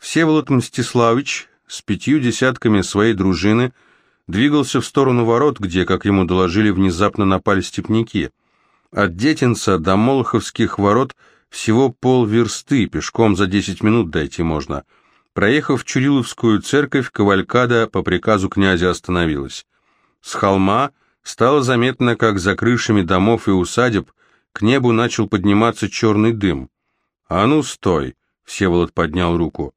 Всеволод Мстиславич с пятью десятками своей дружины двигался в сторону ворот, где, как ему доложили, внезапно напали степняки. От Детинца до Молоховских ворот всего полверсты, пешком за десять минут дойти можно. Проехав Чуриловскую церковь, Кавалькада по приказу князя остановилась. С холма стало заметно, как за крышами домов и усадеб к небу начал подниматься черный дым. «А ну, стой!» — Всеволод поднял руку.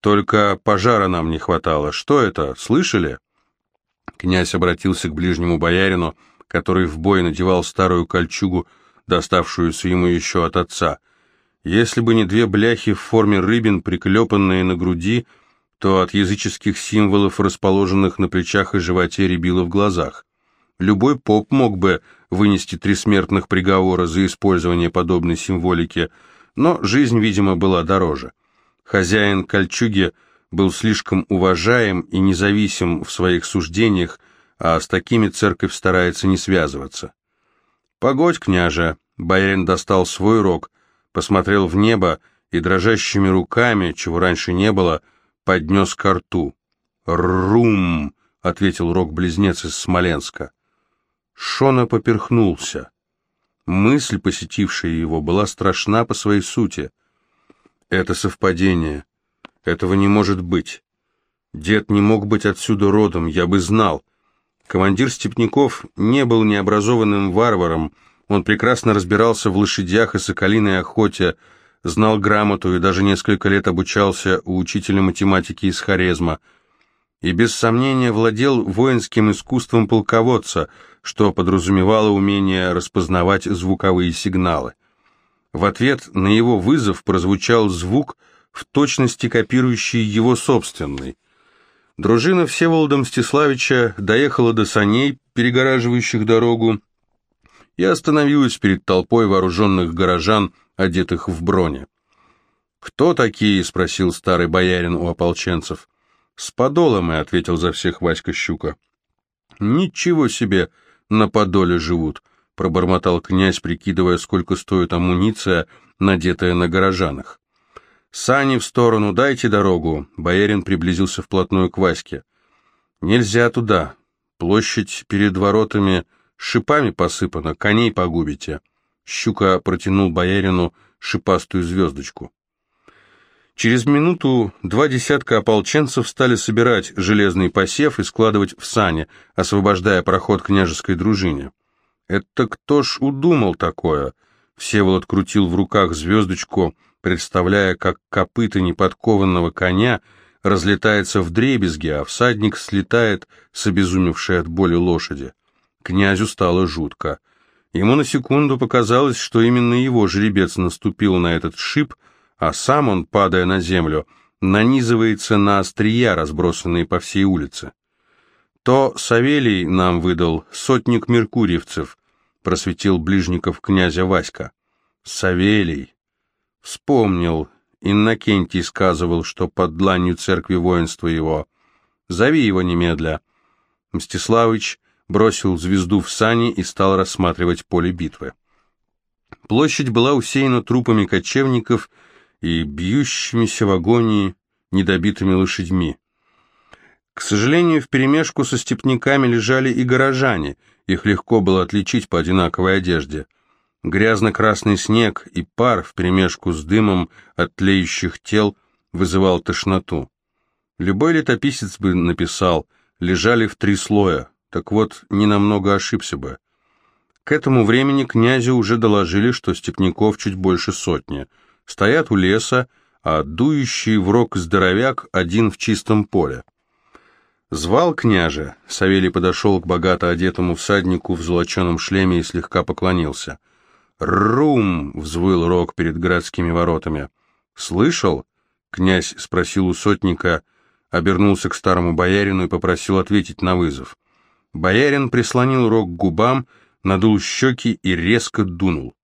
«Только пожара нам не хватало. Что это, слышали?» Князь обратился к ближнему боярину, который в бой надевал старую кольчугу, доставшуюся ему еще от отца. Если бы не две бляхи в форме рыбин, приклепанные на груди, то от языческих символов, расположенных на плечах и животе, рябило в глазах. Любой поп мог бы вынести три смертных приговора за использование подобной символики, но жизнь, видимо, была дороже. Хозяин кольчуги был слишком уважаем и независим в своих суждениях, а с такими церковь старается не связываться. «Погодь, княже!» — боярин достал свой рог, посмотрел в небо и дрожащими руками, чего раньше не было, поднес ко рту. «Рум!» — ответил рог-близнец из Смоленска. Шона поперхнулся. Мысль, посетившая его, была страшна по своей сути. Это совпадение. Этого не может быть. Дед не мог быть отсюда родом, я бы знал. Командир Степняков не был необразованным варваром, он прекрасно разбирался в лошадях и соколиной охоте, знал грамоту и даже несколько лет обучался у учителя математики из Хорезма. И без сомнения владел воинским искусством полководца, что подразумевало умение распознавать звуковые сигналы. В ответ на его вызов прозвучал звук, в точности копирующий его собственный. Дружина Всеволода Мстиславича доехала до саней, перегораживающих дорогу, и остановилась перед толпой вооруженных горожан, одетых в броне. «Кто такие?» — спросил старый боярин у ополченцев. «С подолом», — ответил за всех Васька Щука. «Ничего себе, на подоле живут», — пробормотал князь, прикидывая, сколько стоит амуниция, надетая на горожанах. «Сани в сторону, дайте дорогу!» Боярин приблизился вплотную к Ваське. «Нельзя туда. Площадь перед воротами шипами посыпана, коней погубите». Щука протянул боярину шипастую звездочку. Через минуту два десятка ополченцев стали собирать железный посев и складывать в сани, освобождая проход княжеской дружине. «Это кто ж удумал такое?» Всеволод крутил в руках звездочку, представляя, как копыта неподкованного коня разлетается в дребезги, а всадник слетает с обезумевшей от боли лошади. Князю стало жутко. Ему на секунду показалось, что именно его жеребец наступил на этот шип, а сам он, падая на землю, нанизывается на острия, разбросанные по всей улице. То Савелий нам выдал сотник меркурьевцев, просветил ближников князя Васька. Савелий. Вспомнил, Иннокентий сказывал, что под дланью церкви воинства его. Зови его немедля. Мстиславыч бросил звезду в сани и стал рассматривать поле битвы. Площадь была усеяна трупами кочевников и бьющимися в агонии недобитыми лошадьми. К сожалению, вперемешку со степняками лежали и горожане, их легко было отличить по одинаковой одежде – Грязно-красный снег и пар вперемешку с дымом от тлеющих тел вызывал тошноту. Любой летописец бы написал «лежали в три слоя», так вот, ненамного ошибся бы. К этому времени князю уже доложили, что степняков чуть больше сотни. Стоят у леса, а дующий в рог здоровяк один в чистом поле. Звал княже, Савелий подошел к богато одетому всаднику в золоченом шлеме и слегка поклонился — «Рум!» — взвыл рог перед городскими воротами. «Слышал?» — князь спросил у сотника, обернулся к старому боярину и попросил ответить на вызов. Боярин прислонил рог к губам, надул щеки и резко дунул.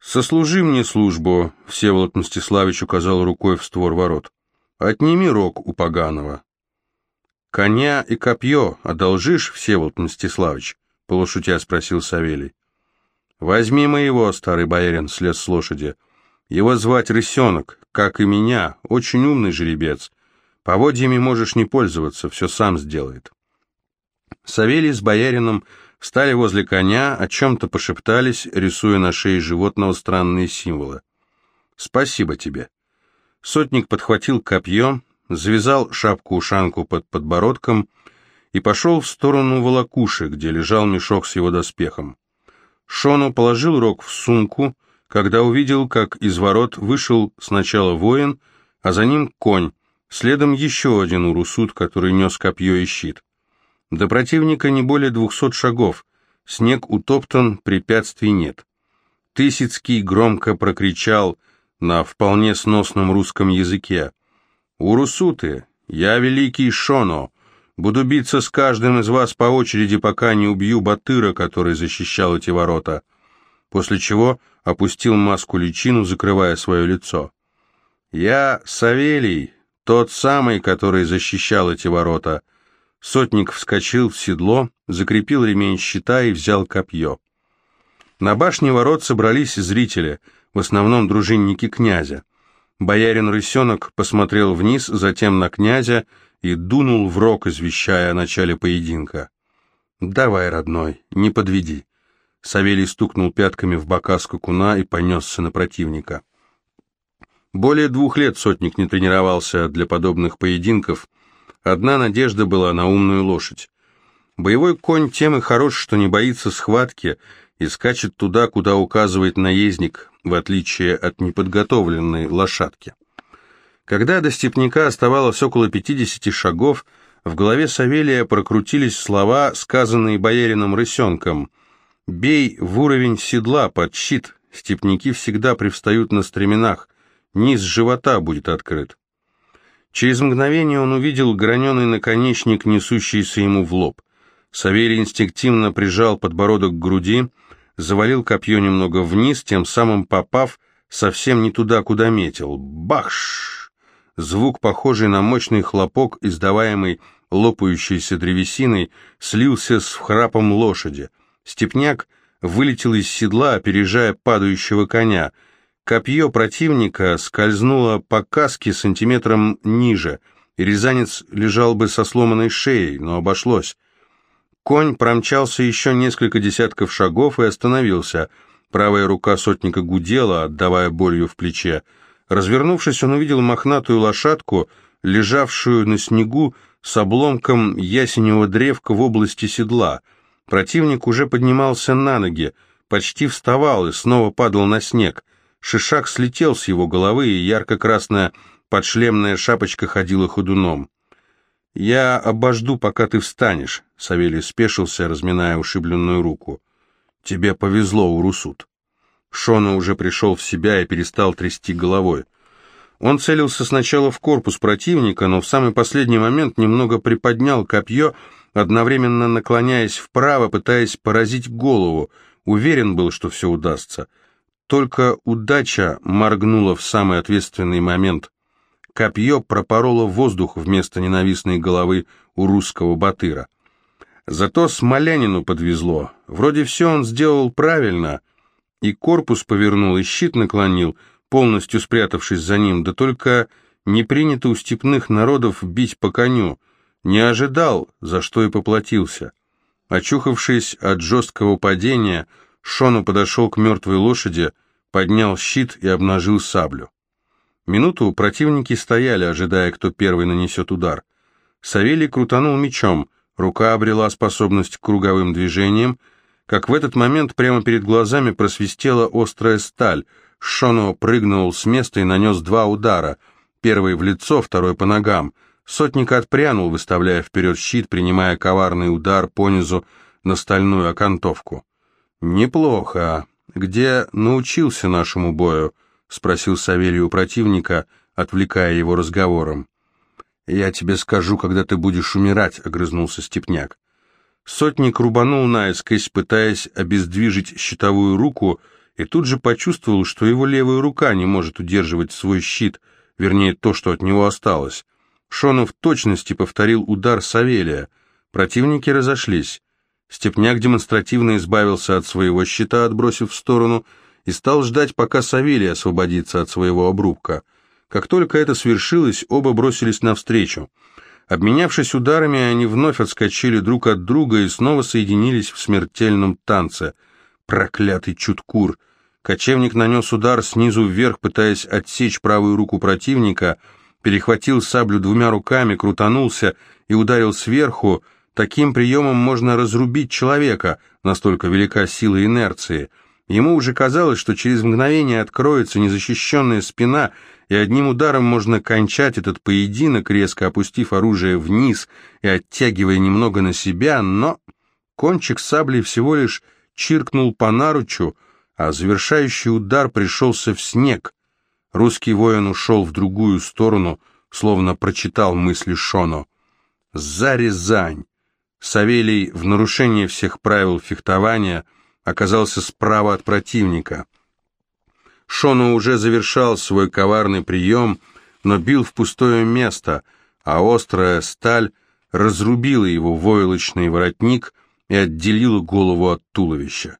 «Сослужи мне службу», — Всеволод Мстиславич указал рукой в створ ворот. «Отними рог у поганого». «Коня и копье одолжишь, Всеволод Мстиславич?» — полушутя спросил Савелий. «Возьми моего, старый боярин», — слез с лошади. Его звать Рысенок, как и меня, очень умный жеребец. Поводьями можешь не пользоваться, все сам сделает. Савелий с боярином встали возле коня, о чем-то пошептались, рисуя на шее животного странные символы. «Спасибо тебе». Сотник подхватил копье, завязал шапку-ушанку под подбородком и пошел в сторону волокуши, где лежал мешок с его доспехом. Шону положил рог в сумку, когда увидел, как из ворот вышел сначала воин, а за ним конь, следом еще один урусут, который нес копье и щит. До противника не более двухсот шагов, снег утоптан, препятствий нет. Тысяцкий громко прокричал на вполне сносном русском языке. «Урусуты, я великий Шоно, буду биться с каждым из вас по очереди, пока не убью Батыра, который защищал эти ворота» после чего опустил маску-личину, закрывая свое лицо. «Я Савелий, тот самый, который защищал эти ворота». Сотник вскочил в седло, закрепил ремень щита и взял копье. На башне ворот собрались зрители, в основном дружинники князя. Боярин Рысенок посмотрел вниз, затем на князя и дунул в рог, извещая о начале поединка. «Давай, родной, не подведи». Савелий стукнул пятками в бока скакуна и понесся на противника. Более двух лет сотник не тренировался для подобных поединков. Одна надежда была на умную лошадь. Боевой конь тем и хорош, что не боится схватки и скачет туда, куда указывает наездник, в отличие от неподготовленной лошадки. Когда до степняка оставалось около пятидесяти шагов, в голове Савелия прокрутились слова, сказанные боярином Рысенком. Бей в уровень седла под щит, степняки всегда привстают на стременах, низ живота будет открыт. Через мгновение он увидел граненый наконечник, несущийся ему в лоб. Савелий инстинктивно прижал подбородок к груди, завалил копье немного вниз, тем самым попав совсем не туда, куда метил. Бахш! Звук, похожий на мощный хлопок, издаваемый лопающейся древесиной, слился с храпом лошади. Степняк вылетел из седла, опережая падающего коня. Копье противника скользнуло по каске сантиметром ниже, и рязанец лежал бы со сломанной шеей, но обошлось. Конь промчался еще несколько десятков шагов и остановился. Правая рука сотника гудела, отдавая болью в плече. Развернувшись, он увидел мохнатую лошадку, лежавшую на снегу с обломком ясеневого древка в области седла — Противник уже поднимался на ноги, почти вставал и снова падал на снег. Шишак слетел с его головы, и ярко-красная подшлемная шапочка ходила ходуном. «Я обожду, пока ты встанешь», — Савелий спешился, разминая ушибленную руку. «Тебе повезло, Урусут». Шона уже пришел в себя и перестал трясти головой. Он целился сначала в корпус противника, но в самый последний момент немного приподнял копье одновременно наклоняясь вправо, пытаясь поразить голову. Уверен был, что все удастся. Только удача моргнула в самый ответственный момент. Копье пропороло воздух вместо ненавистной головы у русского батыра. Зато Смолянину подвезло. Вроде все он сделал правильно. И корпус повернул, и щит наклонил, полностью спрятавшись за ним, да только не принято у степных народов бить по коню. Не ожидал, за что и поплатился. Очухавшись от жесткого падения, Шону подошел к мертвой лошади, поднял щит и обнажил саблю. Минуту противники стояли, ожидая, кто первый нанесет удар. Савелий крутанул мечом, рука обрела способность к круговым движениям, как в этот момент прямо перед глазами просвистела острая сталь. Шону прыгнул с места и нанес два удара, первый в лицо, второй по ногам — Сотник отпрянул, выставляя вперед щит, принимая коварный удар понизу на стальную окантовку. «Неплохо. Где научился нашему бою?» — спросил Савелий у противника, отвлекая его разговором. «Я тебе скажу, когда ты будешь умирать», — огрызнулся Степняк. Сотник рубанул наискось, пытаясь обездвижить щитовую руку, и тут же почувствовал, что его левая рука не может удерживать свой щит, вернее, то, что от него осталось. Шонов в точности повторил удар Савелия. Противники разошлись. Степняк демонстративно избавился от своего щита, отбросив в сторону, и стал ждать, пока Савелий освободится от своего обрубка. Как только это свершилось, оба бросились навстречу. Обменявшись ударами, они вновь отскочили друг от друга и снова соединились в смертельном танце. Проклятый чуткур! Кочевник нанес удар снизу вверх, пытаясь отсечь правую руку противника, перехватил саблю двумя руками, крутанулся и ударил сверху. Таким приемом можно разрубить человека, настолько велика сила инерции. Ему уже казалось, что через мгновение откроется незащищенная спина, и одним ударом можно кончать этот поединок, резко опустив оружие вниз и оттягивая немного на себя, но кончик сабли всего лишь чиркнул по наручу, а завершающий удар пришелся в снег. Русский воин ушел в другую сторону, словно прочитал мысли Шоно. «За Рязань!» Савелий, в нарушение всех правил фехтования, оказался справа от противника. Шоно уже завершал свой коварный прием, но бил в пустое место, а острая сталь разрубила его войлочный воротник и отделила голову от туловища.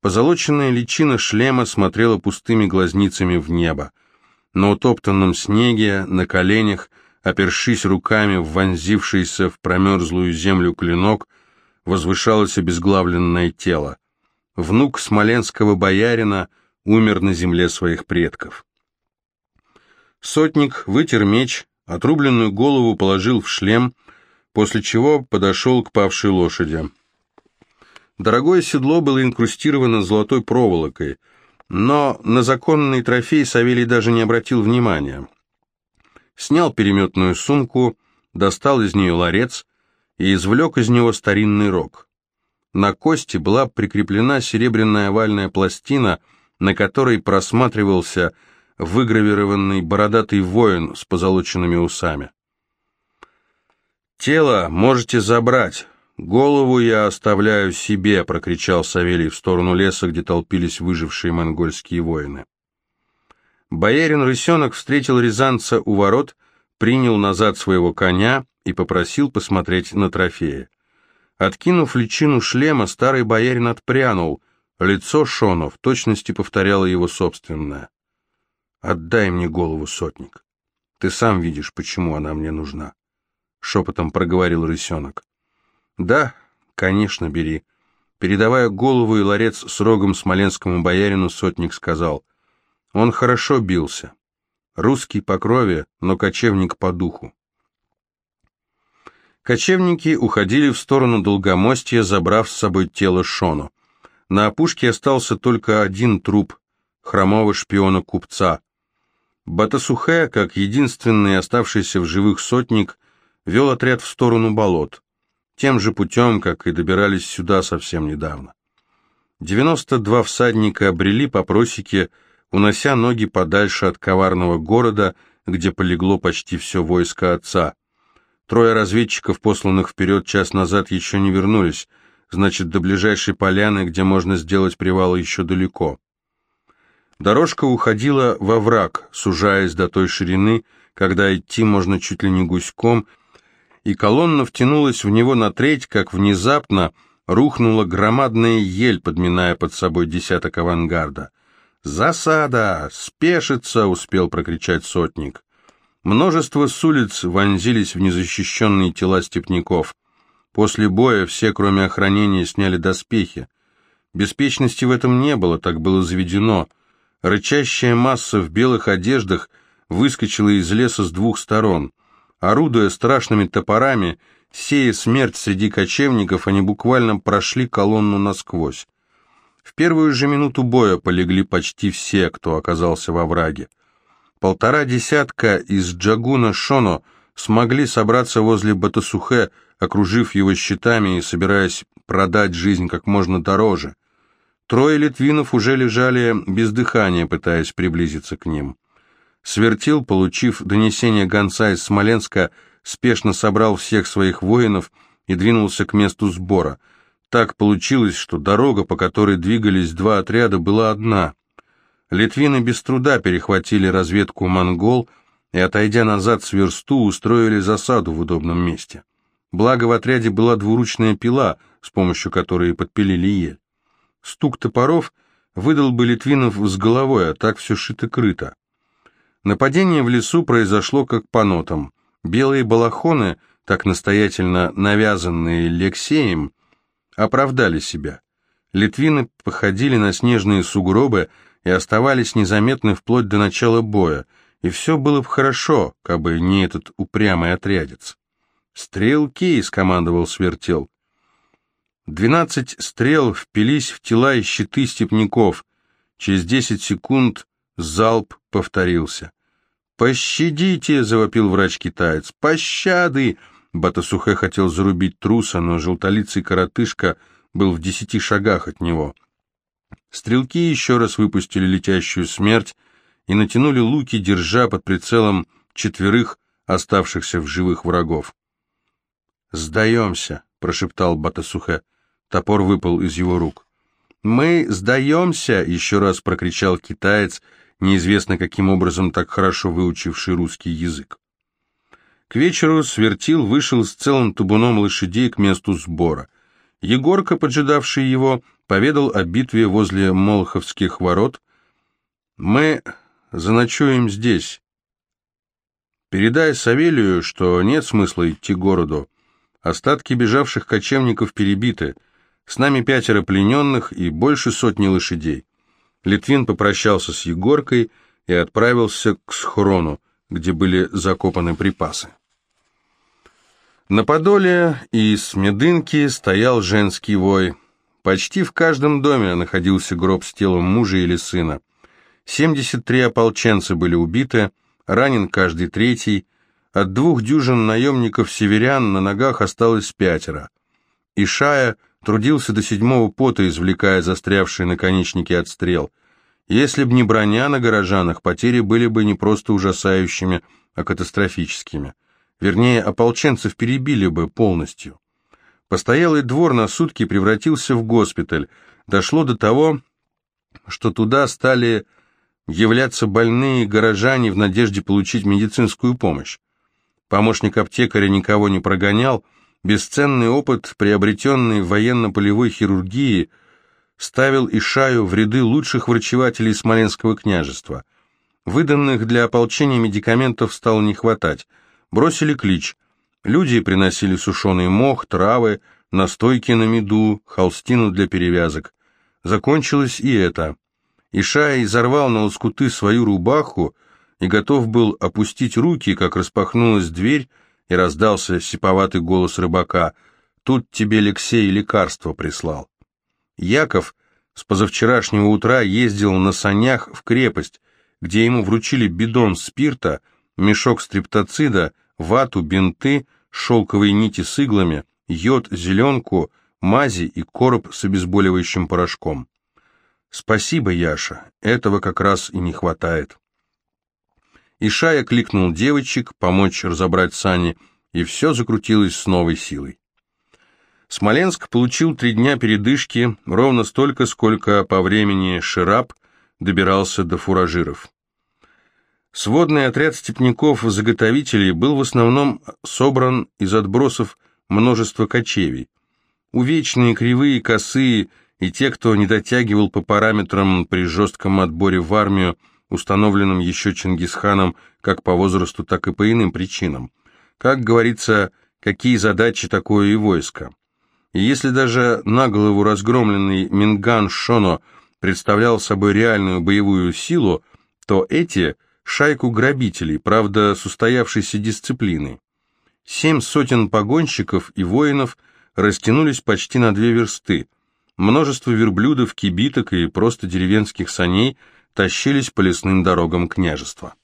Позолоченная личина шлема смотрела пустыми глазницами в небо. На утоптанном снеге, на коленях, опершись руками в вонзившийся в промерзлую землю клинок, возвышалось обезглавленное тело. Внук смоленского боярина умер на земле своих предков. Сотник вытер меч, отрубленную голову положил в шлем, после чего подошел к павшей лошади. Дорогое седло было инкрустировано золотой проволокой, но на законный трофей Савелий даже не обратил внимания. Снял переметную сумку, достал из нее ларец и извлек из него старинный рог. На кости была прикреплена серебряная овальная пластина, на которой просматривался выгравированный бородатый воин с позолоченными усами. «Тело можете забрать», «Голову я оставляю себе», — прокричал Савелий в сторону леса, где толпились выжившие монгольские воины. Боярин Рысенок встретил рязанца у ворот, принял назад своего коня и попросил посмотреть на трофеи. Откинув личину шлема, старый боярин отпрянул, лицо Шона в точности повторяло его собственное. «Отдай мне голову, сотник. Ты сам видишь, почему она мне нужна», — шепотом проговорил Рысенок. «Да, конечно, бери». Передавая голову и ларец с рогом смоленскому боярину, сотник сказал, «Он хорошо бился. Русский по крови, но кочевник по духу». Кочевники уходили в сторону Долгомостья, забрав с собой тело Шону. На опушке остался только один труп хромого шпиона-купца. Батасухе, как единственный оставшийся в живых сотник, вел отряд в сторону болот тем же путем, как и добирались сюда совсем недавно. 92 всадника обрели по просеке, унося ноги подальше от коварного города, где полегло почти все войско отца. Трое разведчиков, посланных вперед час назад, еще не вернулись, значит, до ближайшей поляны, где можно сделать привал, еще далеко. Дорожка уходила во враг, сужаясь до той ширины, когда идти можно чуть ли не гуськом, и колонна втянулась в него на треть, как внезапно рухнула громадная ель, подминая под собой десяток авангарда. «Засада! Спешится!» — успел прокричать сотник. Множество с улиц вонзились в незащищенные тела степняков. После боя все, кроме охранения, сняли доспехи. Беспечности в этом не было, так было заведено. Рычащая масса в белых одеждах выскочила из леса с двух сторон. Орудуя страшными топорами, сея смерть среди кочевников, они буквально прошли колонну насквозь. В первую же минуту боя полегли почти все, кто оказался во враге. Полтора десятка из Джагуна Шоно смогли собраться возле Батасухе, окружив его щитами и собираясь продать жизнь как можно дороже. Трое литвинов уже лежали без дыхания, пытаясь приблизиться к ним. Свертил, получив донесение гонца из Смоленска, спешно собрал всех своих воинов и двинулся к месту сбора. Так получилось, что дорога, по которой двигались два отряда, была одна. Литвины без труда перехватили разведку монгол и, отойдя назад с версту, устроили засаду в удобном месте. Благо в отряде была двуручная пила, с помощью которой подпилили ель. Стук топоров выдал бы Литвинов с головой, а так все шито-крыто. Нападение в лесу произошло как по нотам. Белые балахоны, так настоятельно навязанные Лексеем, оправдали себя. Литвины походили на снежные сугробы и оставались незаметны вплоть до начала боя, и все было бы хорошо, как бы не этот упрямый отрядец. «Стрелки!» — скомандовал Свертел. Двенадцать стрел впились в тела и щиты степняков. Через десять секунд залп повторился. «Пощадите!» — завопил врач-китаец. «Пощады!» Батасухе хотел зарубить труса, но желтолицый коротышка был в десяти шагах от него. Стрелки еще раз выпустили летящую смерть и натянули луки, держа под прицелом четверых оставшихся в живых врагов. «Сдаемся», — прошептал Батасухе. Топор выпал из его рук. «Мы сдаемся!» — еще раз прокричал китаец, неизвестно каким образом так хорошо выучивший русский язык. К вечеру Свертил вышел с целым табуном лошадей к месту сбора. Егорка, поджидавший его, поведал о битве возле Молоховских ворот. «Мы заночуем здесь. Передай Савелию, что нет смысла идти к городу. Остатки бежавших кочевников перебиты». С нами пятеро плененных и больше сотни лошадей. Литвин попрощался с Егоркой и отправился к схрону, где были закопаны припасы. На Подоле и с Медынки стоял женский вой. Почти в каждом доме находился гроб с телом мужа или сына. 73 ополченца были убиты, ранен каждый третий. От двух дюжин наемников-северян на ногах осталось пятеро. Ишая – Трудился до седьмого пота, извлекая застрявшие наконечники от стрел. Если б не броня на горожанах, потери были бы не просто ужасающими, а катастрофическими. Вернее, ополченцев перебили бы полностью. Постоялый двор на сутки превратился в госпиталь. Дошло до того, что туда стали являться больные горожане в надежде получить медицинскую помощь. Помощник аптекаря никого не прогонял, Бесценный опыт, приобретенный в военно-полевой хирургии, ставил Ишаю в ряды лучших врачевателей Смоленского княжества. Выданных для ополчения медикаментов стало не хватать. Бросили клич. Люди приносили сушеный мох, травы, настойки на меду, холстину для перевязок. Закончилось и это. Ишай изорвал на лоскуты свою рубаху и готов был опустить руки, как распахнулась дверь, и раздался сиповатый голос рыбака. «Тут тебе Алексей лекарство прислал». Яков с позавчерашнего утра ездил на санях в крепость, где ему вручили бидон спирта, мешок стриптоцида, вату, бинты, шелковые нити с иглами, йод, зеленку, мази и короб с обезболивающим порошком. «Спасибо, Яша, этого как раз и не хватает». Ишая кликнул девочек, помочь разобрать сани, и все закрутилось с новой силой. Смоленск получил три дня передышки, ровно столько, сколько по времени Шираб добирался до фуражиров. Сводный отряд степняков-заготовителей был в основном собран из отбросов множества кочевий. Увечные, кривые, косые и те, кто не дотягивал по параметрам при жестком отборе в армию, установленным еще Чингисханом как по возрасту, так и по иным причинам. Как говорится, какие задачи такое и войско. И если даже на голову разгромленный Минган Шоно представлял собой реальную боевую силу, то эти – шайку грабителей, правда, с устоявшейся дисциплиной. Семь сотен погонщиков и воинов растянулись почти на две версты. Множество верблюдов, кибиток и просто деревенских саней – тащились по лесным дорогам княжества.